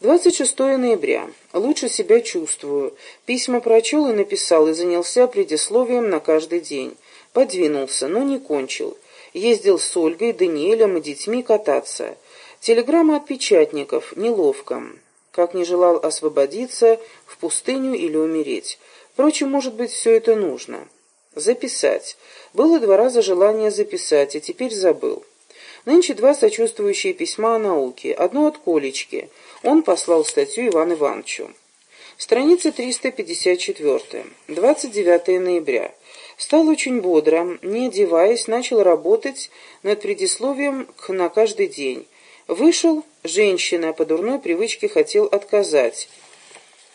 26 ноября. Лучше себя чувствую. Письма прочел и написал, и занялся предисловием на каждый день. Подвинулся, но не кончил. Ездил с Ольгой, Даниэлем и детьми кататься. Телеграмма от печатников. Неловко. Как не желал освободиться, в пустыню или умереть. Впрочем, может быть, все это нужно. Записать. Было два раза желание записать, а теперь забыл. Нынче два сочувствующие письма о науке. Одно от Колечки. Он послал статью Ивану Ивановичу. Страница 354. 29 ноября. Стал очень бодро, не одеваясь, начал работать над предисловием к «На каждый день». Вышел, женщина по дурной привычке хотел отказать.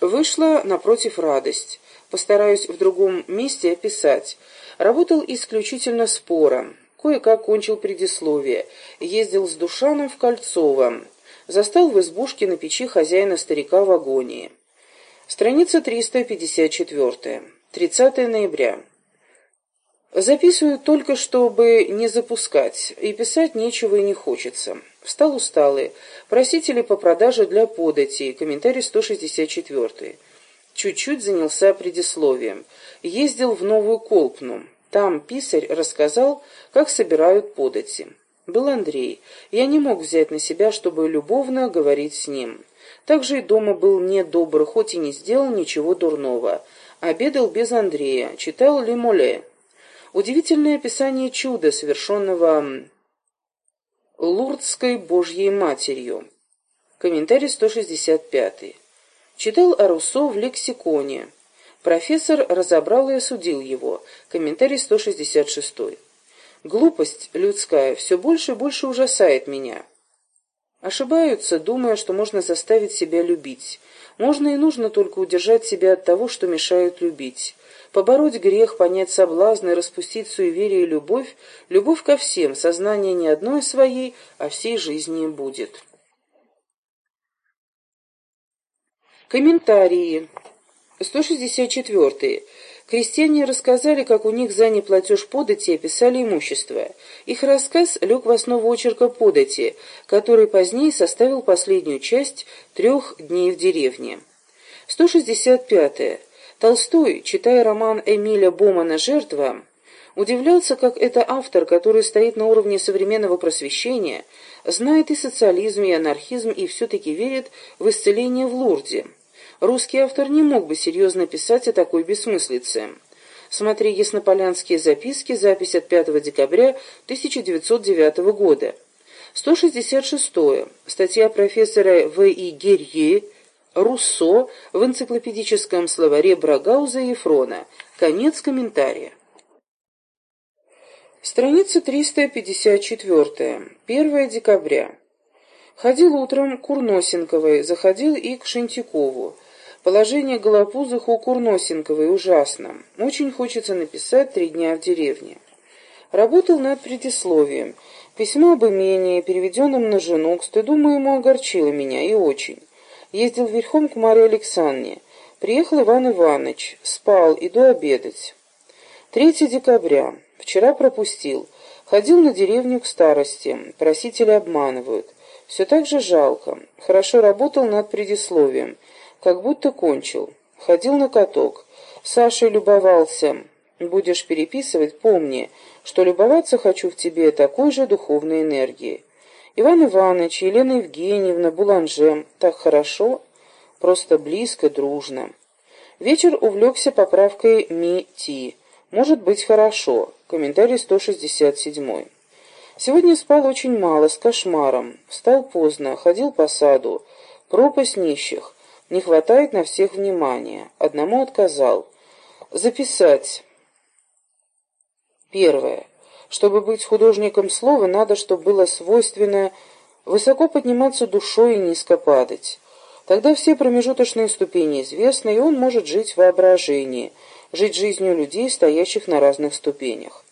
Вышла напротив радость. Постараюсь в другом месте описать. Работал исключительно спором. Кое-как кончил предисловие. Ездил с Душаном в Кольцово. Застал в избушке на печи хозяина старика в агонии. Страница 354. 30 ноября. Записываю только, чтобы не запускать, и писать нечего и не хочется. Встал усталый. Просители по продаже для подати. Комментарий 164. Чуть-чуть занялся предисловием. Ездил в Новую Колпну. Там писарь рассказал, как собирают подати. Был Андрей. Я не мог взять на себя, чтобы любовно говорить с ним. Также и дома был недобр, хоть и не сделал ничего дурного. Обедал без Андрея, читал Лемоле. Удивительное описание чуда, совершенного Лурдской Божьей Матерью. Комментарий 165. Читал о Руссо в лексиконе. Профессор разобрал и осудил его. Комментарий 166. Глупость людская все больше и больше ужасает меня. Ошибаются, думая, что можно заставить себя любить. Можно и нужно только удержать себя от того, что мешает любить. Побороть грех, понять соблазны, распустить суеверие и любовь, любовь ко всем, сознание не одной своей, а всей жизни будет. Комментарии. 164. Крестьяне рассказали, как у них за неплатеж подати описали имущество. Их рассказ лег в основу очерка подати, который позднее составил последнюю часть «Трех дней в деревне». 165. Толстой, читая роман Эмиля Бомана «Жертва», удивлялся, как это автор, который стоит на уровне современного просвещения, знает и социализм, и анархизм, и все-таки верит в исцеление в Лурде. Русский автор не мог бы серьезно писать о такой бессмыслице. Смотри «Яснополянские записки», запись от 5 декабря 1909 года. 166. Статья профессора В. И. Герье «Руссо» в энциклопедическом словаре Брагауза и Ефрона. Конец комментария. Страница 354. 1 декабря. Ходил утром к Курносенковой, заходил и к Шентякову. Положение голопузых у Курносенковой ужасно. Очень хочется написать «Три дня в деревне». Работал над предисловием. Письмо об имении, переведенном на жену, к стыду моему огорчило меня, и очень. Ездил верхом к Марии Александре. Приехал Иван Иванович. Спал, иду обедать. 3 декабря. Вчера пропустил. Ходил на деревню к старости. Просители обманывают. Все так же жалко. Хорошо работал над предисловием как будто кончил. Ходил на каток. Саша любовался. Будешь переписывать, помни, что любоваться хочу в тебе такой же духовной энергией. Иван Иванович, Елена Евгеньевна, Буланже. Так хорошо, просто близко, дружно. Вечер увлекся поправкой ми-ти. Может быть хорошо. Комментарий 167. Сегодня спал очень мало, с кошмаром. Встал поздно, ходил по саду. Пропасть нищих. Не хватает на всех внимания. Одному отказал. Записать. Первое. Чтобы быть художником слова, надо, чтобы было свойственно высоко подниматься душой и низко падать. Тогда все промежуточные ступени известны, и он может жить в воображении, жить жизнью людей, стоящих на разных ступенях.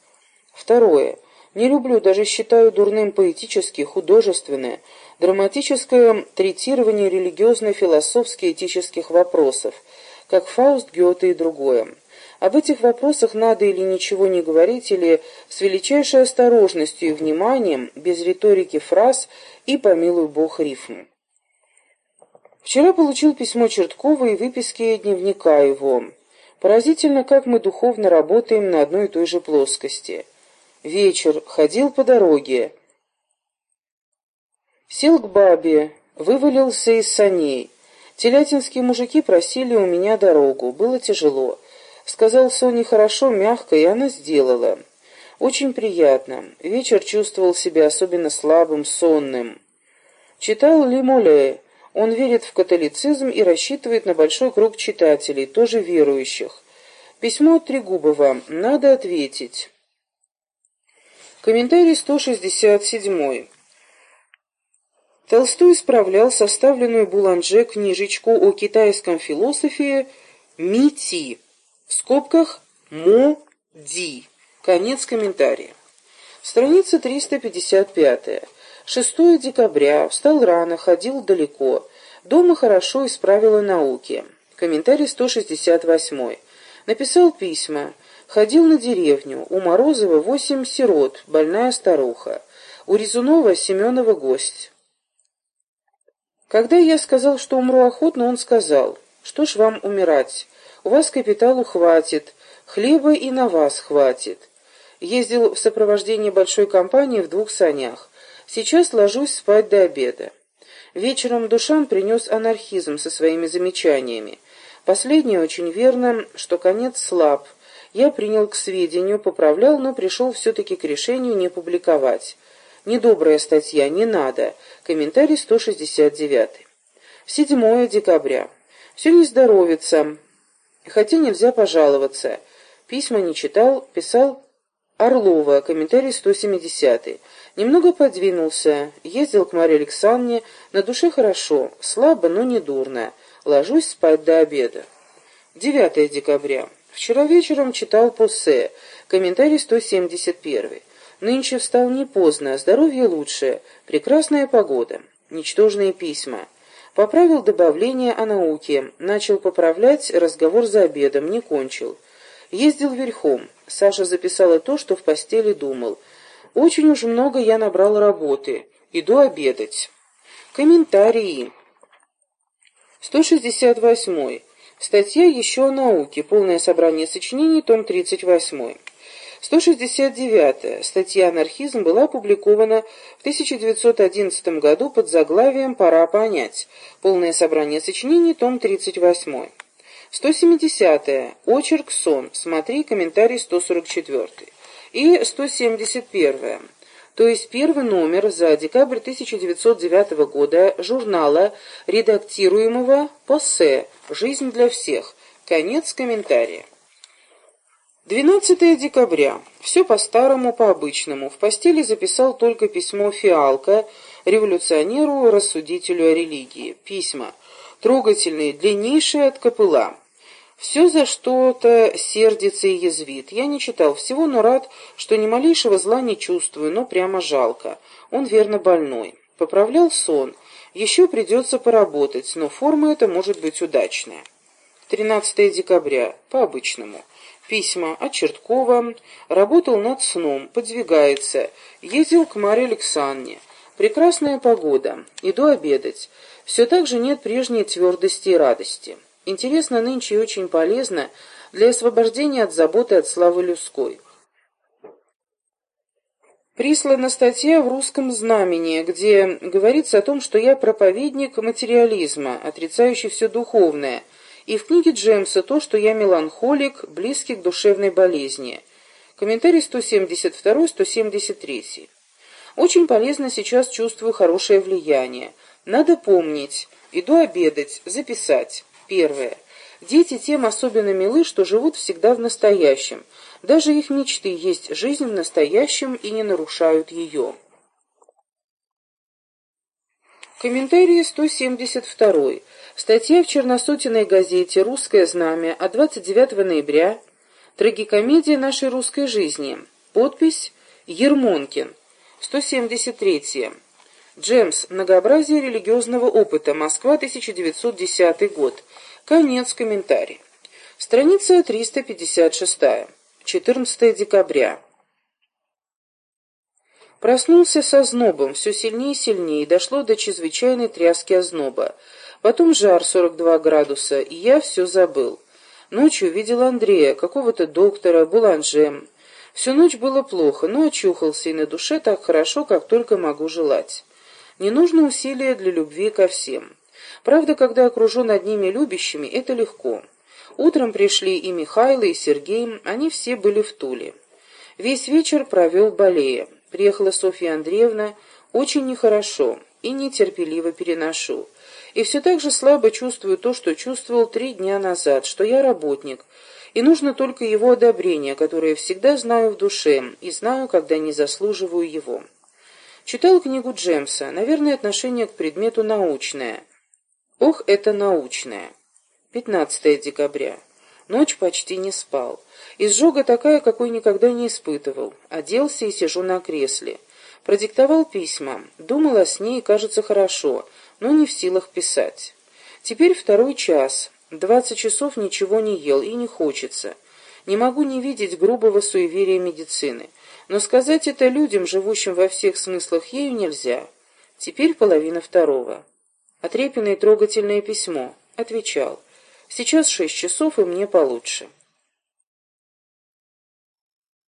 Второе. Не люблю, даже считаю дурным поэтические, художественное, драматическое третирование религиозно-философских этических вопросов, как Фауст, Гёте и другое. Об этих вопросах надо или ничего не говорить, или с величайшей осторожностью и вниманием, без риторики фраз и, помилуй бог, рифм. Вчера получил письмо Черткова и выписки дневника его. Поразительно, как мы духовно работаем на одной и той же плоскости. Вечер. Ходил по дороге. Сел к бабе, вывалился из саней. Телятинские мужики просили у меня дорогу. Было тяжело. Сказал Соне хорошо, мягко, и она сделала. Очень приятно. Вечер чувствовал себя особенно слабым, сонным. Читал Лимоле. Он верит в католицизм и рассчитывает на большой круг читателей, тоже верующих. Письмо от Трегубова. Надо ответить. Комментарий 167. Толстой исправлял составленную Буланже книжечку о китайском философии «Мити» в скобках «Мо-Ди». Конец комментария. Страница 355. 6 декабря. Встал рано, ходил далеко. Дома хорошо исправила науки. Комментарий 168. Написал письма. Ходил на деревню. У Морозова восемь сирот, больная старуха. У Резунова Семенова гость. Когда я сказал, что умру охотно, он сказал, что ж вам умирать, у вас капиталу хватит, хлеба и на вас хватит. Ездил в сопровождении большой компании в двух санях. Сейчас ложусь спать до обеда. Вечером Душан принес анархизм со своими замечаниями. Последнее очень верно, что конец слаб. Я принял к сведению, поправлял, но пришел все-таки к решению не публиковать. Недобрая статья, не надо. Комментарий 169. 7 декабря. Все не здоровится, хотя нельзя пожаловаться. Письма не читал, писал Орлова, комментарий 170. Немного подвинулся, ездил к Марии Александровне, на душе хорошо, слабо, но не дурно. Ложусь спать до обеда. 9 декабря. Вчера вечером читал Поссе, комментарий 171. Нынче встал не поздно, здоровье лучше, прекрасная погода, ничтожные письма. Поправил добавление о науке, начал поправлять разговор за обедом, не кончил. Ездил верхом. Саша записала то, что в постели думал. Очень уж много я набрал работы. Иду обедать. Комментарии. 168. Статья еще о науке. Полное собрание сочинений, том 38. 169. Статья «Анархизм» была опубликована в 1911 году под заглавием «Пора понять». Полное собрание сочинений, том 38. 170. -е. Очерк «Сон». Смотри комментарий 144. И 171. То есть первый номер за декабрь 1909 года журнала, редактируемого «Поссе. Жизнь для всех». Конец комментария. 12 декабря. Все по-старому, по-обычному. В постели записал только письмо Фиалка, революционеру, рассудителю о религии. Письма. Трогательные, длиннейшие от копыла. Все за что-то сердится и язвит. Я не читал всего, но рад, что ни малейшего зла не чувствую, но прямо жалко. Он верно больной. Поправлял сон. Еще придется поработать, но форма эта может быть удачная. 13 декабря. По-обычному. Письма от Черткова. Работал над сном. Подвигается. Ездил к Марье Александре. Прекрасная погода. Иду обедать. Все так же нет прежней твердости и радости. Интересно нынче и очень полезно для освобождения от заботы от славы людской. Прислана статья в «Русском знамени», где говорится о том, что я проповедник материализма, отрицающий все духовное – и в книге Джемса то, что я меланхолик, близкий к душевной болезни. Комментарий 172-173. Очень полезно сейчас чувствую хорошее влияние. Надо помнить. Иду обедать, записать. Первое. Дети тем особенно милы, что живут всегда в настоящем. Даже их мечты есть жизнь в настоящем и не нарушают ее. Комментарий 172. Статья в черносотенной газете «Русское знамя» от 29 ноября. Трагикомедия нашей русской жизни. Подпись Ермонкин. 173. Джемс. Многообразие религиозного опыта. Москва, 1910 год. Конец комментария. Страница 356. 14 декабря. Проснулся со знобом, все сильнее и сильнее, дошло до чрезвычайной тряски озноба. Потом жар 42 градуса, и я все забыл. Ночью видел Андрея, какого-то доктора, Буланже. Всю ночь было плохо, но очухался, и на душе так хорошо, как только могу желать. Не нужно усилия для любви ко всем. Правда, когда окружен одними любящими, это легко. Утром пришли и Михайло, и Сергей, они все были в Туле. Весь вечер провел болея. Приехала Софья Андреевна, очень нехорошо, и нетерпеливо переношу. И все так же слабо чувствую то, что чувствовал три дня назад, что я работник, и нужно только его одобрение, которое всегда знаю в душе, и знаю, когда не заслуживаю его. Читал книгу Джемса, наверное, отношение к предмету научное. Ох, это научное. 15 декабря. Ночь почти не спал. Изжога такая, какой никогда не испытывал. Оделся и сижу на кресле. Продиктовал письма. Думал о сне и кажется хорошо, но не в силах писать. Теперь второй час. Двадцать часов ничего не ел и не хочется. Не могу не видеть грубого суеверия медицины. Но сказать это людям, живущим во всех смыслах ею, нельзя. Теперь половина второго. Отрепенное трогательное письмо. Отвечал. Сейчас шесть часов, и мне получше.